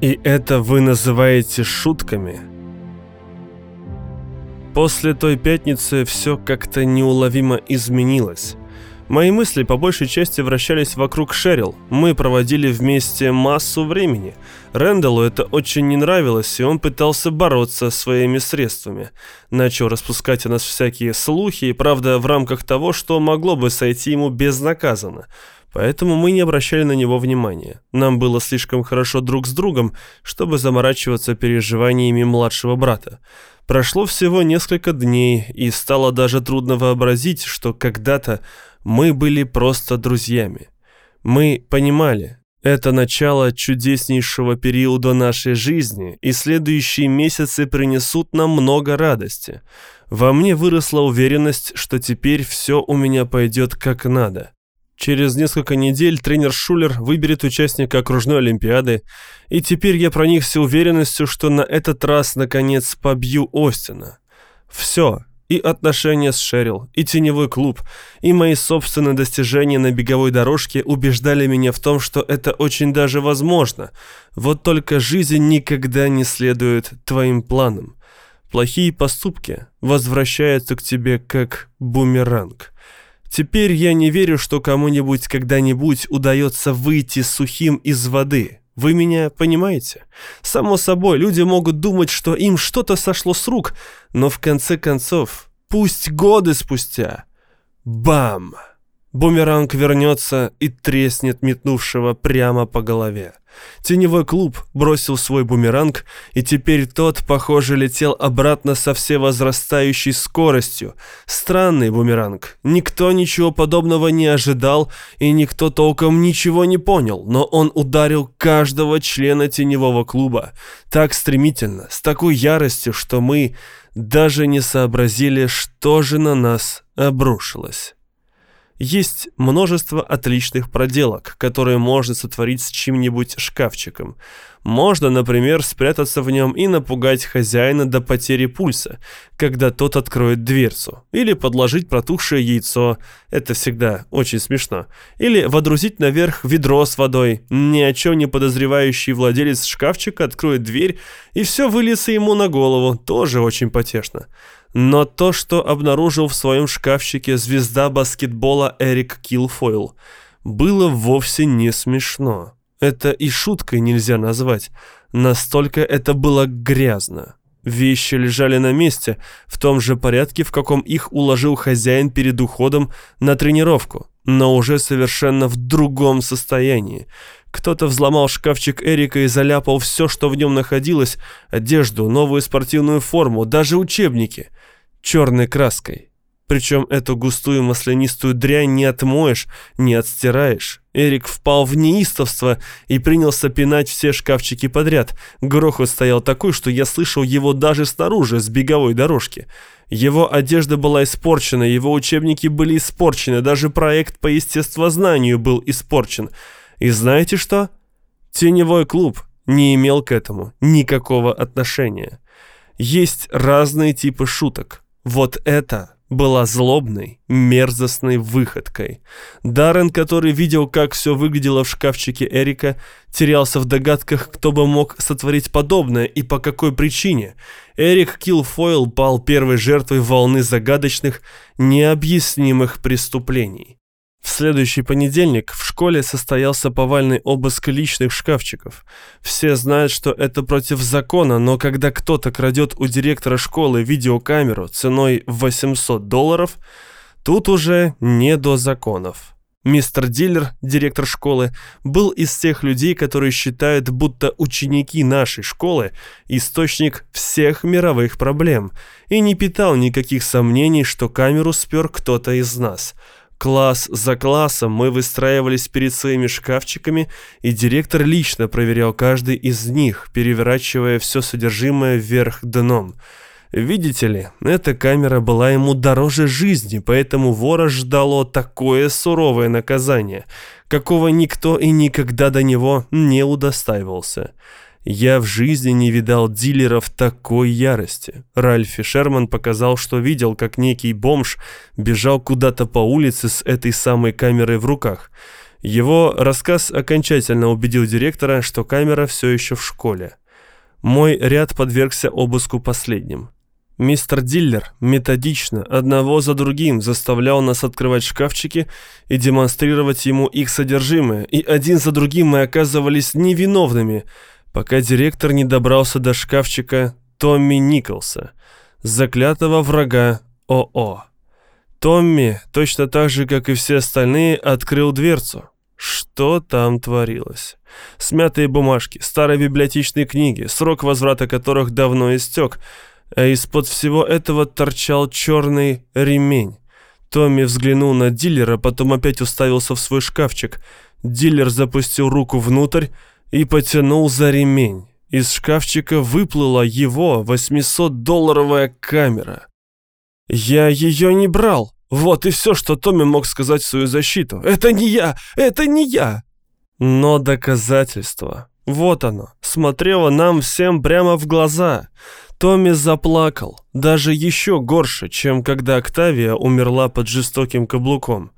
И это вы называете шутками? После той пятницы все как-то неуловимо изменилось. Мои мысли по большей части вращались вокруг Шерил. Мы проводили вместе массу времени. Рэндаллу это очень не нравилось, и он пытался бороться своими средствами. Начал распускать о нас всякие слухи, правда, в рамках того, что могло бы сойти ему безнаказанно. Поэтому мы не обращали на него внимания. Нам было слишком хорошо друг с другом, чтобы заморачиваться переживаниями младшего брата. Прошло всего несколько дней, и стало даже трудно вообразить, что когда-то мы были просто друзьями. Мы понимали, это начало чудеснейшего периода нашей жизни, и следующие месяцы принесут нам много радости. Во мне выросла уверенность, что теперь все у меня пойдет как надо. Через несколько недель тренер Шулер выберет участника окружной олимпиады, и теперь я проникся уверенностью, что на этот раз наконец побью Остина. Все, и отношения с Шерил, и теневой клуб, и мои собственные достижения на беговой дорожке убеждали меня в том, что это очень даже возможно. Вот только жизнь никогда не следует твоим планам. Плохие поступки возвращаются к тебе как бумеранг. Теперь я не верю, что кому-нибудь когда-нибудь удается выйти сухим из воды. Вы меня понимаете? Само собой, люди могут думать, что им что-то сошло с рук, но в конце концов, пусть годы спустя, бам! Бумеранг вернется и треснет метнувшего прямо по голове. Теневой клуб бросил свой бумеранг, и теперь тот, похоже, летел обратно со всевозрастающей скоростью. Странный бумеранг. Никто ничего подобного не ожидал, и никто толком ничего не понял, но он ударил каждого члена теневого клуба так стремительно, с такой яростью, что мы даже не сообразили, что же на нас обрушилось. Есть множество отличных проделок, которые можно сотворить с чьим-нибудь шкафчиком. Можно, например, спрятаться в нем и напугать хозяина до потери пульса, когда тот откроет дверцу. Или подложить протухшее яйцо, это всегда очень смешно. Или водрузить наверх ведро с водой. Ни о чем не подозревающий владелец шкафчика откроет дверь, и все выльется ему на голову, тоже очень потешно. Но то, что обнаружил в своем шкафчике звезда баскетбола Эрик Килфойл, было вовсе не смешно. Это и шуткой нельзя назвать. Настолько это было грязно. Вещи лежали на месте, в том же порядке, в каком их уложил хозяин перед уходом на тренировку, но уже совершенно в другом состоянии. Кто-то взломал шкафчик Эрика и заляпал все, что в нем находилось, одежду, новую спортивную форму, даже учебники, черной краской. Причем эту густую маслянистую дрянь не отмоешь, не отстираешь. Эрик впал в неистовство и принялся пинать все шкафчики подряд. Грохот стоял такой, что я слышал его даже снаружи, с беговой дорожки. Его одежда была испорчена, его учебники были испорчены, даже проект по естествознанию был испорчен. И знаете что? Теневой клуб не имел к этому никакого отношения. Есть разные типы шуток. Вот это была злобной, мерзостной выходкой. Даррен, который видел, как все выглядело в шкафчике Эрика, терялся в догадках, кто бы мог сотворить подобное и по какой причине. Эрик Килфойл пал первой жертвой волны загадочных, необъяснимых преступлений. В следующий понедельник в школе состоялся повальный обыск личных шкафчиков. Все знают, что это против закона, но когда кто-то крадет у директора школы видеокамеру ценой 800 долларов, тут уже не до законов. Мистер Диллер, директор школы, был из тех людей, которые считают, будто ученики нашей школы – источник всех мировых проблем, и не питал никаких сомнений, что камеру спер кто-то из нас – Класс за классом мы выстраивались перед своими шкафчиками, и директор лично проверял каждый из них, переворачивая все содержимое вверх дном. Видите ли, эта камера была ему дороже жизни, поэтому вора ждало такое суровое наказание, какого никто и никогда до него не удостаивался. Я в жизни не видал дилеров такой ярости. Ральфи Шерман показал, что видел, как некий бомж бежал куда-то по улице с этой самой камерой в руках. Его рассказ окончательно убедил директора, что камера все еще в школе. Мой ряд подвергся обыску последним. Мистер Диллер методично, одного за другим, заставлял нас открывать шкафчики и демонстрировать ему их содержимое, и один за другим мы оказывались невиновными, пока директор не добрался до шкафчика Томми Николса, заклятого врага ОО. Томми, точно так же, как и все остальные, открыл дверцу. Что там творилось? Смятые бумажки, старые библиотечные книги, срок возврата которых давно истек – а из-под всего этого торчал черный ремень. Томми взглянул на дилера, потом опять уставился в свой шкафчик. Дилер запустил руку внутрь и потянул за ремень. Из шкафчика выплыла его 800-долларовая камера. «Я ее не брал!» Вот и все, что Томми мог сказать в свою защиту. «Это не я! Это не я!» Но доказательство, вот оно, смотрело нам всем прямо в глаза. Томми заплакал, даже еще горше, чем когда Октавия умерла под жестоким каблуком.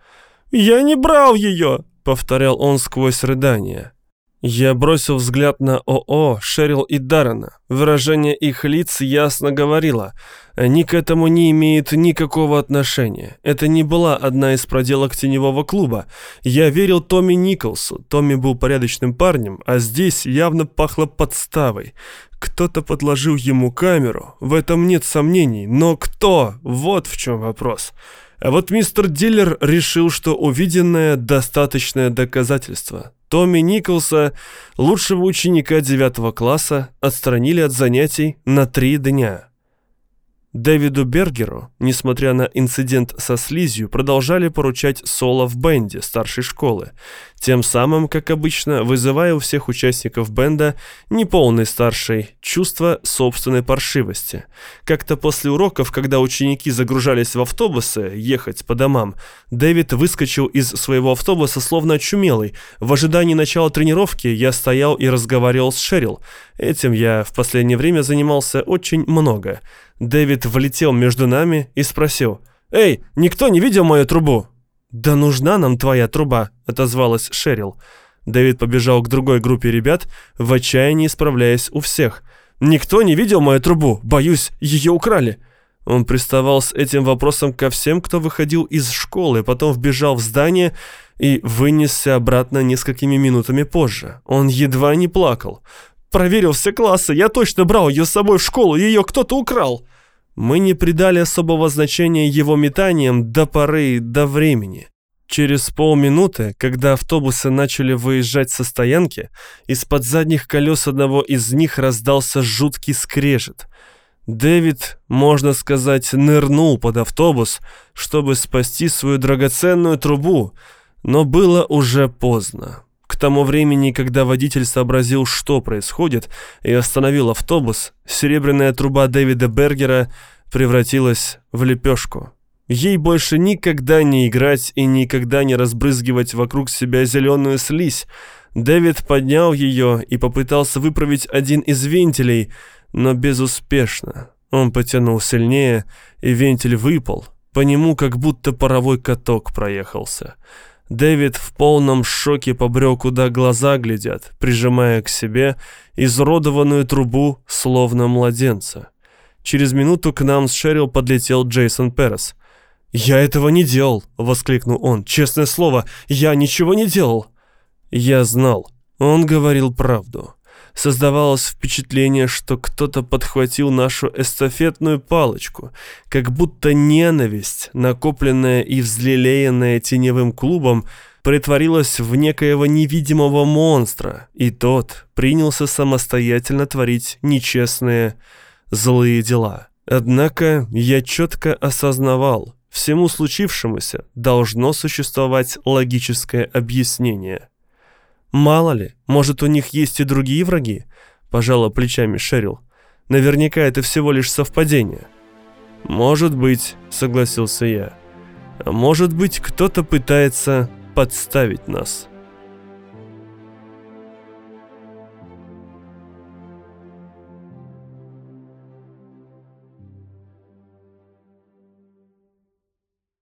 «Я не брал ее!» — повторял он сквозь рыдания. Я бросил взгляд на ОО, Шерил и Даррена. Выражение их лиц ясно говорило. Они к этому не имеют никакого отношения. Это не была одна из проделок теневого клуба. Я верил Томми Николсу. Томми был порядочным парнем, а здесь явно пахло подставой. Кто-то подложил ему камеру, в этом нет сомнений. Но кто? Вот в чем вопрос. А вот мистер Диллер решил, что увиденное достаточное доказательство. Томми Николса, лучшего ученика девятого класса, отстранили от занятий на три дня. Дэвиду Бергеру, несмотря на инцидент со слизью, продолжали поручать соло в бенде старшей школы, тем самым, как обычно, вызывая у всех участников бенда неполный старший чувство собственной паршивости. Как-то после уроков, когда ученики загружались в автобусы ехать по домам, Дэвид выскочил из своего автобуса словно очумелый. В ожидании начала тренировки я стоял и разговаривал с Шерил. Этим я в последнее время занимался очень много. Дэвид влетел между нами и спросил, «Эй, никто не видел мою трубу?» «Да нужна нам твоя труба», — отозвалась Шерил. Дэвид побежал к другой группе ребят, в отчаянии справляясь у всех. «Никто не видел мою трубу. Боюсь, ее украли». Он приставал с этим вопросом ко всем, кто выходил из школы, потом вбежал в здание и вынесся обратно несколькими минутами позже. Он едва не плакал. «Проверил все классы, я точно брал ее с собой в школу, ее кто-то украл!» Мы не придали особого значения его метаниям до поры до времени. Через полминуты, когда автобусы начали выезжать со стоянки, из-под задних колес одного из них раздался жуткий скрежет. Дэвид, можно сказать, нырнул под автобус, чтобы спасти свою драгоценную трубу, но было уже поздно. Тому времени, когда водитель сообразил, что происходит, и остановил автобус, серебряная труба Дэвида Бергера превратилась в лепешку. Ей больше никогда не играть и никогда не разбрызгивать вокруг себя зеленую слизь. Дэвид поднял ее и попытался выправить один из вентилей, но безуспешно. Он потянул сильнее, и вентиль выпал. По нему как будто паровой каток проехался. Дэвид в полном шоке побрел, куда глаза глядят, прижимая к себе изуродованную трубу, словно младенца. Через минуту к нам с Шерил подлетел Джейсон Перес. «Я этого не делал!» — воскликнул он. «Честное слово, я ничего не делал!» Я знал. Он говорил правду. Создавалось впечатление, что кто-то подхватил нашу эстафетную палочку, как будто ненависть, накопленная и взлелеянная теневым клубом, притворилась в некоего невидимого монстра, и тот принялся самостоятельно творить нечестные, злые дела. Однако я четко осознавал, всему случившемуся должно существовать логическое объяснение. «Мало ли, может, у них есть и другие враги?» – пожала плечами Шерил. «Наверняка это всего лишь совпадение». «Может быть», – согласился я. «А может быть, кто-то пытается подставить нас».